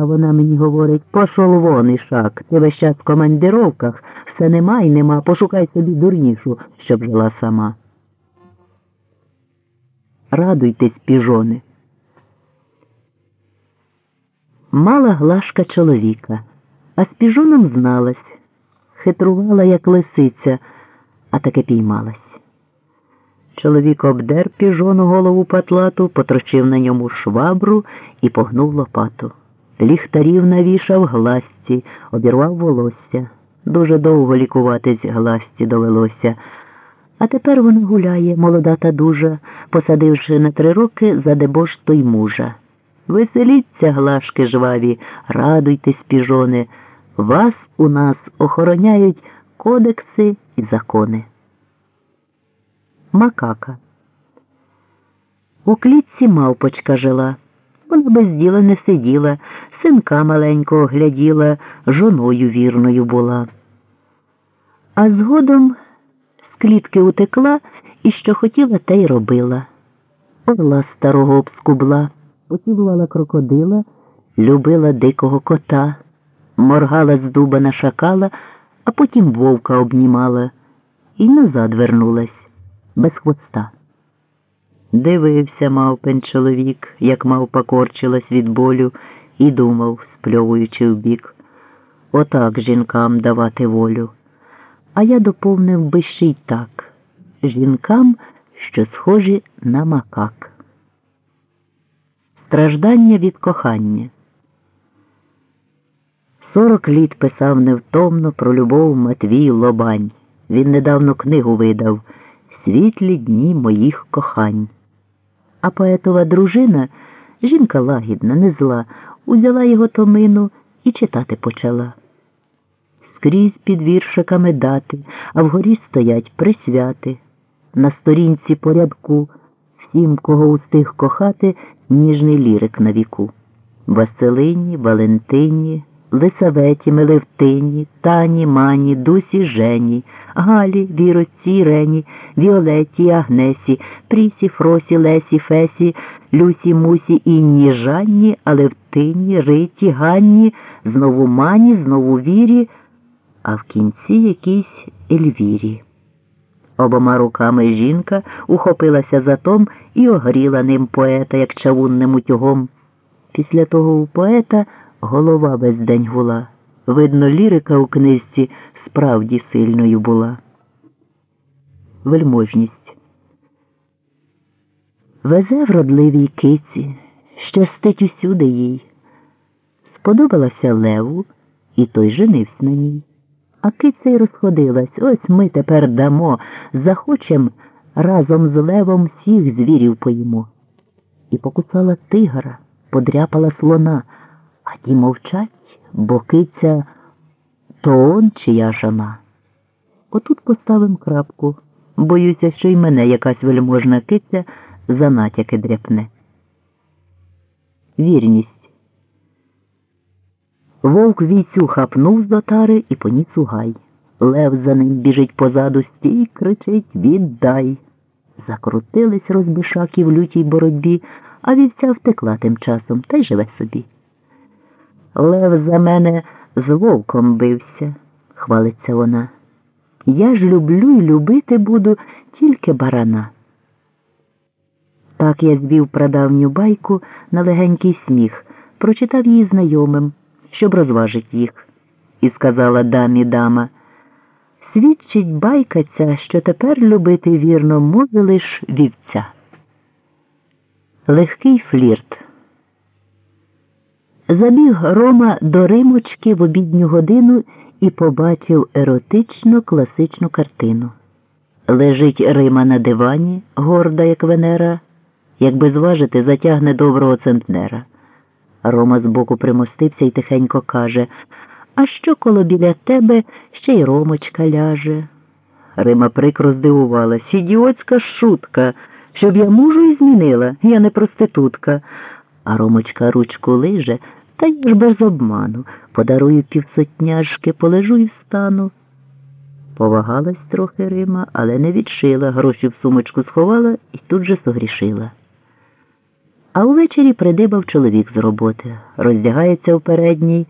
А вона мені говорить, пошов вон, ішак, ти весь час в командировках, все нема й нема, пошукай собі дурнішу, щоб жила сама. Радуйтесь, піжони. Мала глашка чоловіка, а з піжоном зналась, хитрувала, як лисиця, а таки піймалась. Чоловік обдер піжону голову патлату, потрочив на ньому швабру і погнув лопату. Ліхтарів навішав гласті, обірвав волосся. Дуже довго лікуватись гласті довелося. А тепер вона гуляє, молода та дужа, посадивши на три роки за дебош той мужа. Веселіться, глашки жваві, радуйтесь, піжони. Вас у нас охороняють кодекси і закони. Макака. У клітці мавпочка жила. Вона без діла не сиділа, синка маленького гляділа, жоною вірною була. А згодом з клітки утекла і що хотіла, те й робила. Орла старого обскубла, поцілувала крокодила, любила дикого кота, моргала з дуба на шакала, а потім вовка обнімала і назад вернулась без хвоста. Дивився мавпин чоловік, як мавпа корчилась від болю, і думав, спльовуючи вбік. Отак жінкам давати волю. А я доповнив би ще й так жінкам, що схожі на макак. Страждання від кохання. Сорок літ писав невтомно про любов Матвій Лобань. Він недавно книгу видав Світлі дні моїх кохань. А поетова дружина, жінка лагідна, не зла, узяла його томину і читати почала. Скрізь під віршиками дати, а вгорі стоять присвяти. На сторінці порядку всім, кого устиг кохати, ніжний лірик на віку. Василині, Валентині, Лисаветі, Мелевтині, Тані, Мані, Дусі, Жені, Галі, Віроці, Рені, Віолеті, Агнесі, Прісі, Фросі, Лесі, Фесі, Люсі, Мусі, Інні, Жанні, Алевтині, Риті, Ганні, знову Мані, знову Вірі, а в кінці якійсь Ельвірі. Обома руками жінка ухопилася за том і огріла ним поета, як чавунним утюгом. Після того у поета голова весь день гула. Видно, лірика у книжці справді сильною була. Вельможність. Везе вродливій киці, щастить усюди їй. Сподобалася Леву, і той женився на ній. А киця й розходилась. Ось ми тепер дамо, захочем разом з левом всіх звірів поїмо. І покусала тигра, подряпала слона, а ті мовчать, бо киця то он чия жона. Отут поставим крапку. Боюся, що й мене якась вельможна киця за натяки дряпне. Вірність. Вовк війцю хапнув з отари і поніс у гай. Лев за ним біжить позаду стій, кричить Віддай. Закрутились розбишаки в лютій боротьбі, а вівця втекла тим часом та й живе собі. Лев за мене з вовком бився, хвалиться вона. Я ж люблю і любити буду тільки барана. Так я звів прадавню байку на легенький сміх, прочитав її знайомим, щоб розважить їх. І сказала дамі дама, свідчить байка ця, що тепер любити вірно може лиш вівця. Легкий флірт. Забіг Рома до Римочки в обідню годину і побачив еротичну класичну картину. Лежить Рима на дивані, горда, як Венера, якби зважити, затягне доброго центнера. Рома збоку примостився і тихенько каже А що коло біля тебе ще й Ромочка ляже? Рима прикро здивувалась. Ідіотська шутка, щоб я мужу і змінила, я не проститутка. А Ромочка ручку лиже, та я ж без обману. Подарую півсотняшки, полежу і встану. Повагалась трохи Рима, але не відшила, гроші в сумочку сховала і тут же согрішила. А увечері придибав чоловік з роботи, роздягається у передній.